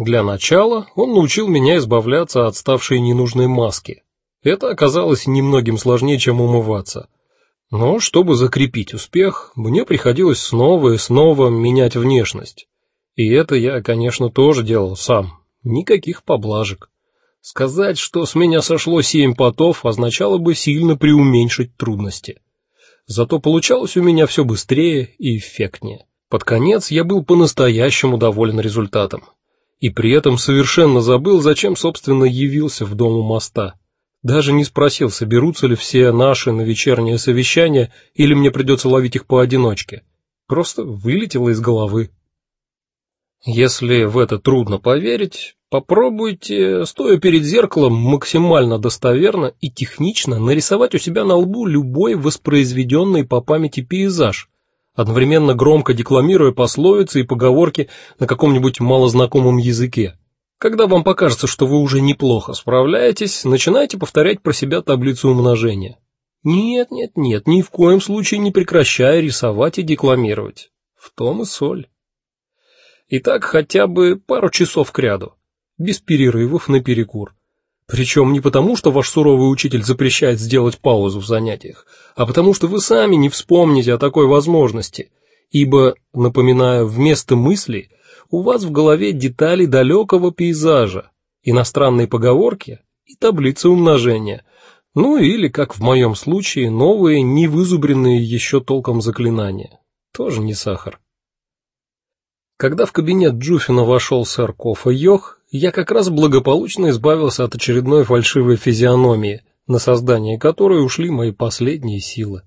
Для начала он научил меня избавляться от ставшей ненужной маски. Это оказалось немногим сложнее, чем умываться. Но чтобы закрепить успех, мне приходилось снова и снова менять внешность. И это я, конечно, тоже делал сам. Никаких поблажек. Сказать, что с меня сошло семь потов, означало бы сильно преуменьшить трудности. Зато получалось у меня все быстрее и эффектнее. Под конец я был по-настоящему доволен результатом. И при этом совершенно забыл, зачем собственно явился в дом у моста. Даже не спросил, соберутся ли все наши на вечернее совещание или мне придется ловить их поодиночке. Просто вылетело из головы. Если в это трудно поверить, попробуйте, стоя перед зеркалом, максимально достоверно и технично нарисовать у себя на лбу любой воспроизведенный по памяти пейзаж, одновременно громко декламируя пословицы и поговорки на каком-нибудь малознакомом языке. Когда вам покажется, что вы уже неплохо справляетесь, начинайте повторять про себя таблицу умножения. Нет, нет, нет, ни в коем случае не прекращая рисовать и декламировать. В том и соль. И так хотя бы пару часов кряду, без перерывов на перекур. Причем не потому, что ваш суровый учитель запрещает сделать паузу в занятиях, а потому что вы сами не вспомните о такой возможности, ибо, напоминаю, вместо мыслей у вас в голове детали далекого пейзажа, иностранные поговорки и таблицы умножения. Ну или, как в моем случае, новые, не вызубренные еще толком заклинания. Тоже не сахар. Когда в кабинет Джуфина вошел сэр Кофа Йох, я как раз благополучно избавился от очередной фальшивой физиономии, на создание которой ушли мои последние силы.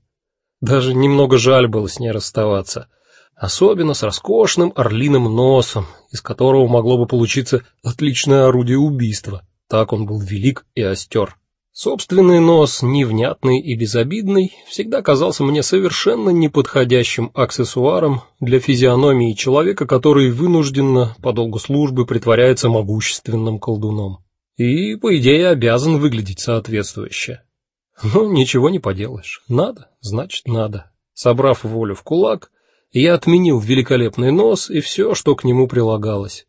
Даже немного жаль было с ней расставаться особенно с роскошным орлиным носом, из которого могло бы получиться отличное орудие убийства. Так он был велик и остер. Собственный нос, невнятный и безобидный, всегда казался мне совершенно неподходящим аксессуаром для физиономии человека, который вынужденно по долгу службы притворяется могущественным колдуном. И, по идее, обязан выглядеть соответствующе. Но ничего не поделаешь. Надо, значит, надо. Собрав волю в кулак, я отменил великолепный нос и все, что к нему прилагалось.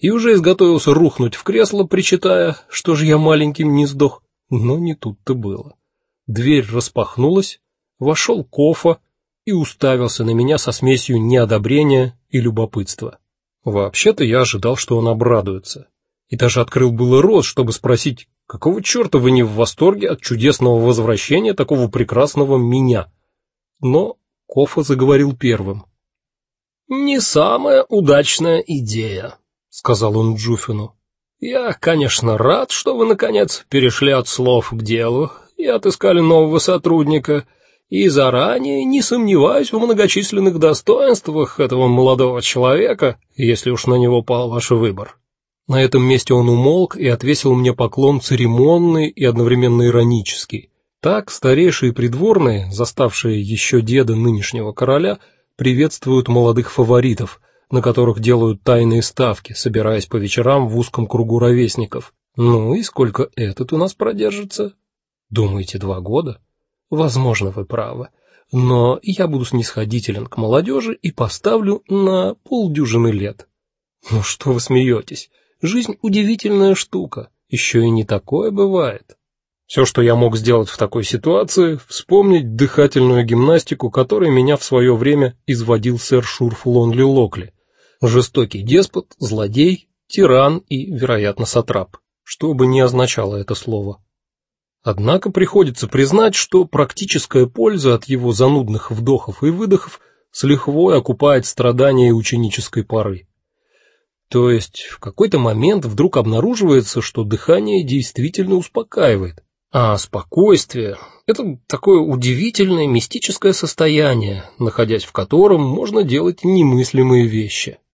И уже изготовился рухнуть в кресло, причитая, что же я маленьким не сдох. Но не тут-то было. Дверь распахнулась, вошел Кофа и уставился на меня со смесью неодобрения и любопытства. Вообще-то я ожидал, что он обрадуется, и даже открыл было рот, чтобы спросить: "Какого чёрта вы не в восторге от чудесного возвращения такого прекрасного меня?" Но Кофа заговорил первым. Не самая удачная идея, сказал он Джуфину. Я, конечно, рад, что вы наконец перешли от слов к делу и отыскали нового сотрудника, и заранее не сомневаюсь в многочисленных достоинствах этого молодого человека, если уж на него пал ваш выбор. На этом месте он умолк и отвесил мне поклон церемонный и одновременно иронический. Так старейшие придворные, заставшие еще деда нынешнего короля, приветствуют молодых фаворитов, на которых делают тайные ставки, собираясь по вечерам в узком кругу ровесников. Ну и сколько этот у нас продержится? Думаете, два года? Возможно, вы правы. Но я буду снисходителен к молодежи и поставлю на полдюжины лет. Ну что вы смеетесь? Жизнь удивительная штука, еще и не такое бывает. Все, что я мог сделать в такой ситуации, вспомнить дыхательную гимнастику, которой меня в свое время изводил сэр Шурф Лонли Локли. Жестокий деспот, злодей, тиран и, вероятно, сатрап, что бы ни означало это слово. Однако приходится признать, что практическая польза от его занудных вдохов и выдохов с лихвой окупает страдания ученической поры. То есть в какой-то момент вдруг обнаруживается, что дыхание действительно успокаивает, а спокойствие это такое удивительное мистическое состояние, находясь в котором можно делать немыслимые вещи.